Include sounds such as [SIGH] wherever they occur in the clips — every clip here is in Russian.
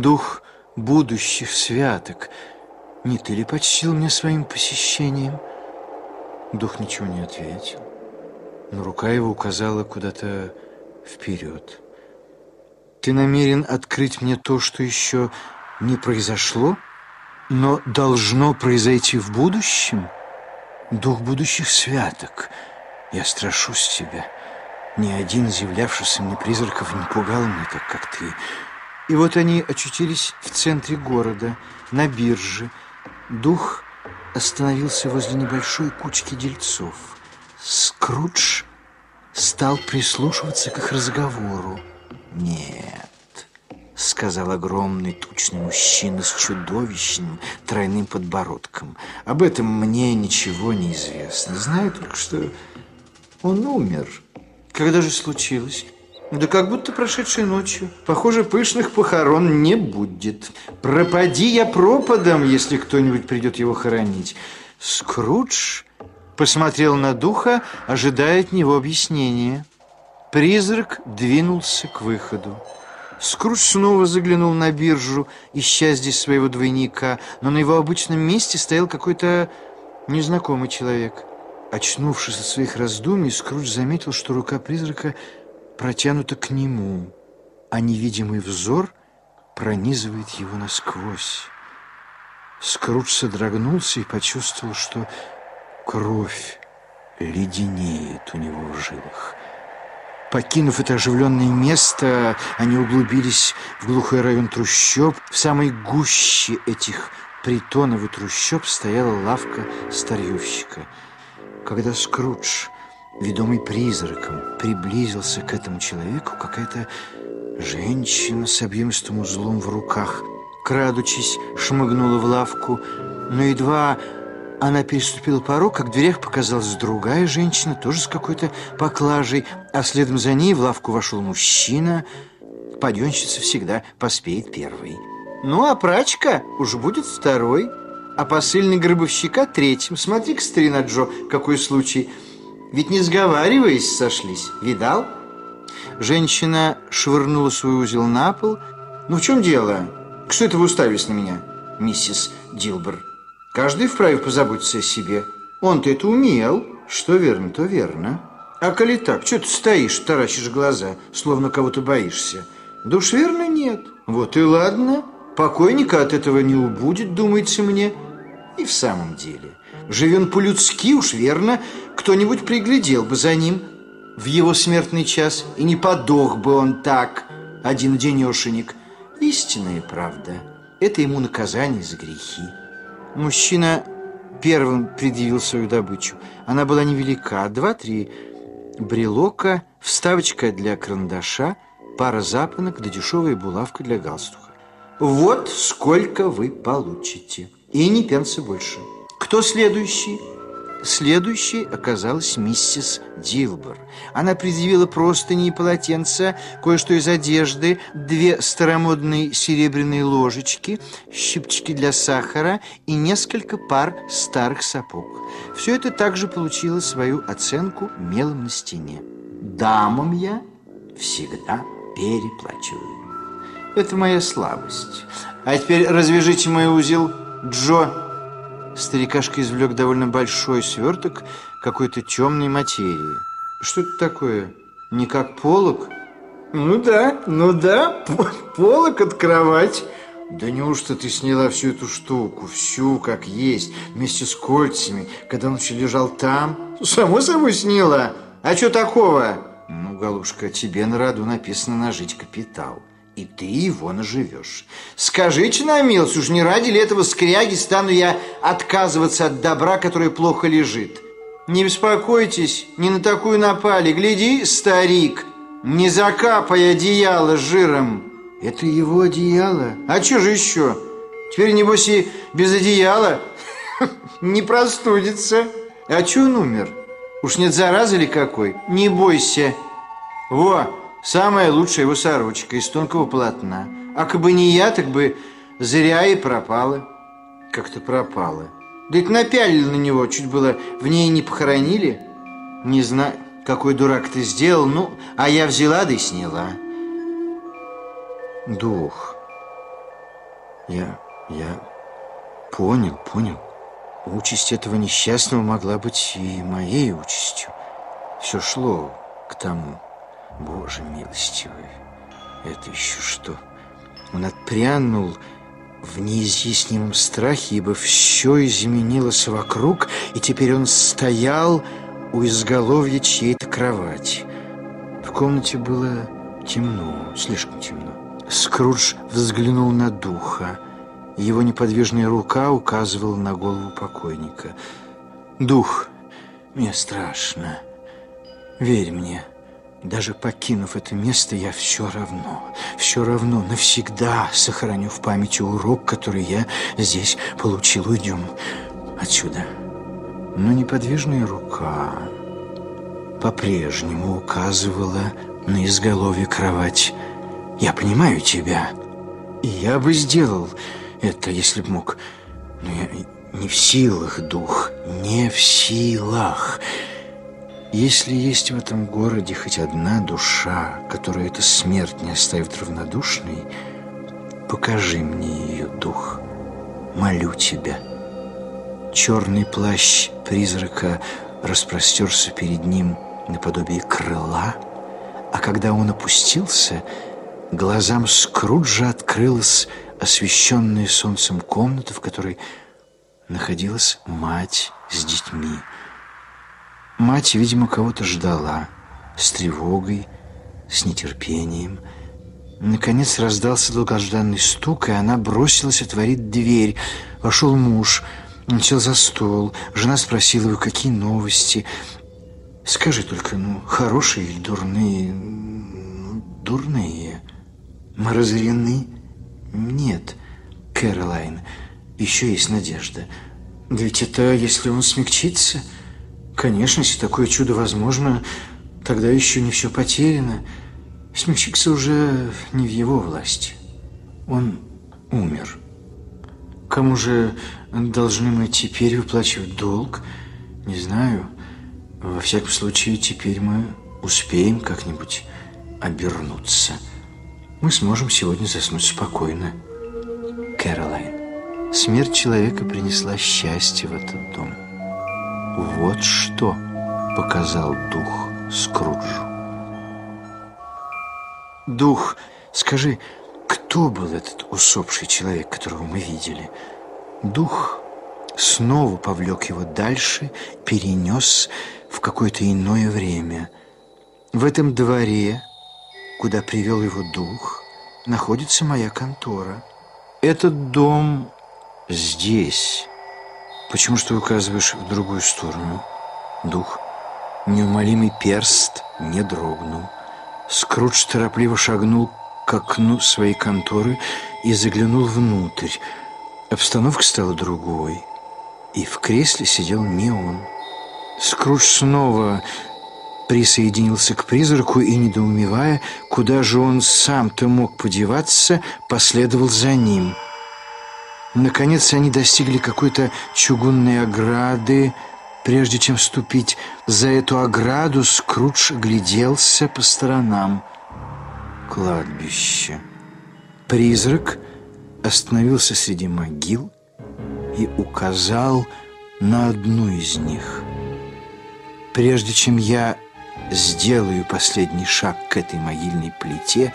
дух будущих святок, не ты ли почтил меня своим посещением? Дух ничего не ответил, но рука его указала куда-то вперед. Ты намерен открыть мне то, что еще не произошло, но должно произойти в будущем? Дух будущих святок, я страшусь тебя. Ни один из являвшихся мне призраков не пугал меня так, как ты. И вот они очутились в центре города, на бирже. Дух остановился возле небольшой кучки дельцов. Скрудж стал прислушиваться к их разговору. «Нет», — сказал огромный тучный мужчина с чудовищным тройным подбородком. «Об этом мне ничего не известно. Знаю только, что он умер». Когда же случилось? Да как будто прошедшей ночью. Похоже, пышных похорон не будет. Пропади я пропадом, если кто-нибудь придет его хоронить. Скрудж посмотрел на духа, ожидая от него объяснения. Призрак двинулся к выходу. Скрудж снова заглянул на биржу, ища здесь своего двойника, но на его обычном месте стоял какой-то незнакомый человек. Очнувшись от своих раздумий, Скрудж заметил, что рука призрака протянута к нему, а невидимый взор пронизывает его насквозь. Скрудж содрогнулся и почувствовал, что кровь леденеет у него в жилах. Покинув это оживленное место, они углубились в глухой район трущоб. В самой гуще этих притонов и трущоб стояла лавка старьевщика – когда Скрудж, ведомый призраком, приблизился к этому человеку, какая-то женщина с объемистым узлом в руках, крадучись, шмыгнула в лавку, но едва она переступила порог, как в дверях показалась другая женщина, тоже с какой-то поклажей, а следом за ней в лавку вошел мужчина. Паденщица всегда поспеет первой. Ну, а прачка уж будет второй а посыльный гробовщика третьим. Смотри-ка, старина Джо, какой случай. Ведь не сговариваясь сошлись. Видал? Женщина швырнула свой узел на пол. Ну, в чем дело? Что это вы уставились на меня, миссис Дилбер? Каждый вправе позаботиться о себе. Он-то это умел. Что верно, то верно. А коли так, что ты стоишь, таращишь глаза, словно кого-то боишься? Да верно нет. Вот и ладно. Покойника от этого не убудет, думается мне. И в самом деле, живен по-людски уж верно, кто-нибудь приглядел бы за ним в его смертный час, и не подох бы он так, один денешенек. Истинная правда. Это ему наказание за грехи. Мужчина первым предъявил свою добычу. Она была невелика, два-три брелока, вставочка для карандаша, пара запонок да дешевая булавка для галстука. Вот сколько вы получите. И ни пенса больше. Кто следующий? Следующей оказалась миссис Дилбер. Она предъявила простыни и полотенца, кое-что из одежды, две старомодные серебряные ложечки, щипчики для сахара и несколько пар старых сапог. Все это также получило свою оценку мелом на стене. Дамам я всегда переплачиваю. Это моя слабость. А теперь развяжите мой узел Джо!» Старикашка извлек довольно большой сверток какой-то темной материи. «Что это такое? Не как полок?» «Ну да, ну да, полок от кровать». «Да неужто ты сняла всю эту штуку, всю как есть, вместе с кольцами, когда он еще лежал там?» «Само собой сняла. А что такого?» «Ну, Галушка, тебе на роду написано нажить капитал» и ты его наживешь. Скажите на милость, уж не ради ли этого скряги стану я отказываться от добра, которое плохо лежит? Не беспокойтесь, не на такую напали. Гляди, старик, не закапай одеяло жиром. Это его одеяло? А что же еще? Теперь, небось, и без одеяла [LAUGHS] не простудится. А что он умер? Уж нет заразы ли какой? Не бойся. Во! Самая лучшая его сорочка из тонкого полотна. А как бы не я, так бы зря и пропала. Как-то пропала. Да это напялили на него, чуть было в ней не похоронили. Не знаю, какой дурак ты сделал, ну, а я взяла да и сняла. Дух, Я... я понял, понял. Участь этого несчастного могла быть и моей участью. Все шло к тому. Боже милостивый, это еще что? Он отпрянул в неизъяснимом страхе, ибо все изменилось вокруг, и теперь он стоял у изголовья чьей-то кровати. В комнате было темно, слишком темно. Скрудж взглянул на духа. Его неподвижная рука указывала на голову покойника. «Дух, мне страшно. Верь мне». Даже покинув это место, я все равно, все равно навсегда сохраню в памяти урок, который я здесь получил. Уйдем отсюда. Но неподвижная рука по-прежнему указывала на изголовье кровать. Я понимаю тебя. И я бы сделал это, если б мог. Но я не в силах, дух, не в силах. Если есть в этом городе хоть одна душа, которую эта смерть не оставит равнодушной, покажи мне ее дух. Молю тебя. Черный плащ призрака распростерся перед ним наподобие крыла, а когда он опустился, глазам Скруджа открылась освещенная солнцем комната, в которой находилась мать с детьми. Мать, видимо, кого-то ждала, с тревогой, с нетерпением. Наконец раздался долгожданный стук, и она бросилась отворить дверь. Вошел муж, он сел за стол. Жена спросила его, какие новости. «Скажи только, ну, хорошие или дурные?» «Дурные. Мы разорены?» «Нет, Кэролайн, еще есть надежда. Ведь это, если он смягчится...» Конечно, если такое чудо возможно, тогда еще не все потеряно. Смягчиться уже не в его власти. Он умер. Кому же должны мы теперь выплачивать долг? Не знаю. Во всяком случае, теперь мы успеем как-нибудь обернуться. Мы сможем сегодня заснуть спокойно. Кэролайн, смерть человека принесла счастье в этот дом. Вот что показал дух Скруджу. Дух, скажи, кто был этот усопший человек, которого мы видели? Дух снова повлек его дальше, перенес в какое-то иное время. В этом дворе, куда привел его дух, находится моя контора. Этот дом здесь, Почему что указываешь в другую сторону? Дух. Неумолимый перст не дрогнул. Скрудж торопливо шагнул к окну своей конторы и заглянул внутрь. Обстановка стала другой, и в кресле сидел не он. Скрудж снова присоединился к призраку и, недоумевая, куда же он сам-то мог подеваться, последовал за ним – Наконец они достигли какой-то чугунной ограды. Прежде чем ступить за эту ограду, Скрудж гляделся по сторонам. Кладбище. Призрак остановился среди могил и указал на одну из них. Прежде чем я сделаю последний шаг к этой могильной плите,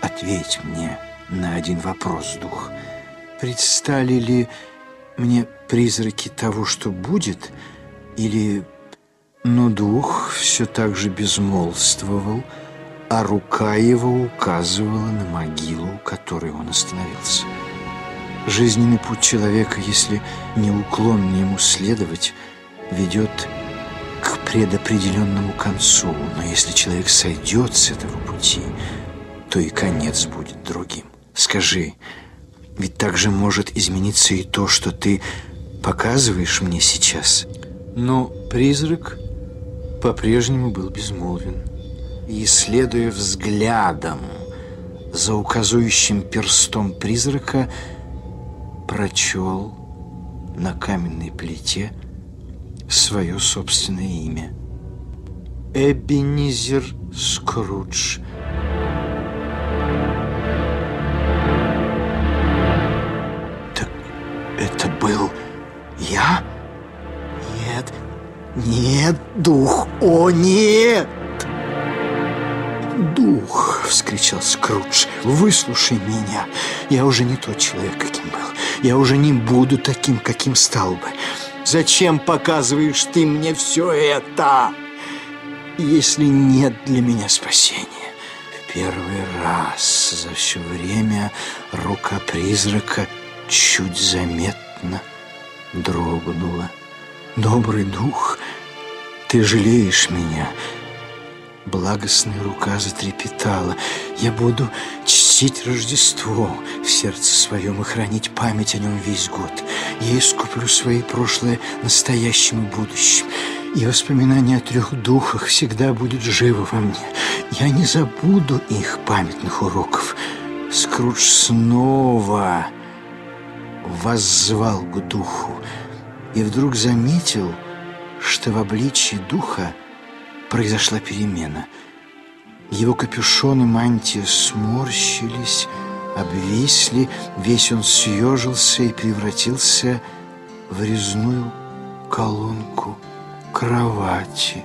ответь мне на один вопрос, дух – предстали ли мне призраки того, что будет, или... Но дух все так же безмолвствовал, а рука его указывала на могилу, у которой он остановился. Жизненный путь человека, если неуклонно ему следовать, ведет к предопределенному концу. Но если человек сойдет с этого пути, то и конец будет другим. Скажи, ведь также может измениться и то, что ты показываешь мне сейчас. Но призрак по-прежнему был безмолвен. И, следуя взглядом за указующим перстом призрака, прочел на каменной плите свое собственное имя. Эбенизер Скрудж – Нет, дух, о нет! «Дух!» — вскричал Скрудж. «Выслушай меня! Я уже не тот человек, каким был. Я уже не буду таким, каким стал бы. Зачем показываешь ты мне все это, если нет для меня спасения?» В первый раз за все время рука призрака чуть заметно дрогнула. «Добрый дух, ты жалеешь меня!» Благостная рука затрепетала. Я буду чтить Рождество в сердце своем и хранить память о нем весь год. Я искуплю свои прошлое настоящим и будущим. И воспоминание о трех духах всегда будет живо во мне. Я не забуду их памятных уроков. Скрудж снова воззвал к духу и вдруг заметил, что в обличии духа произошла перемена. Его капюшон и мантия сморщились, обвисли, весь он съежился и превратился в резную колонку кровати.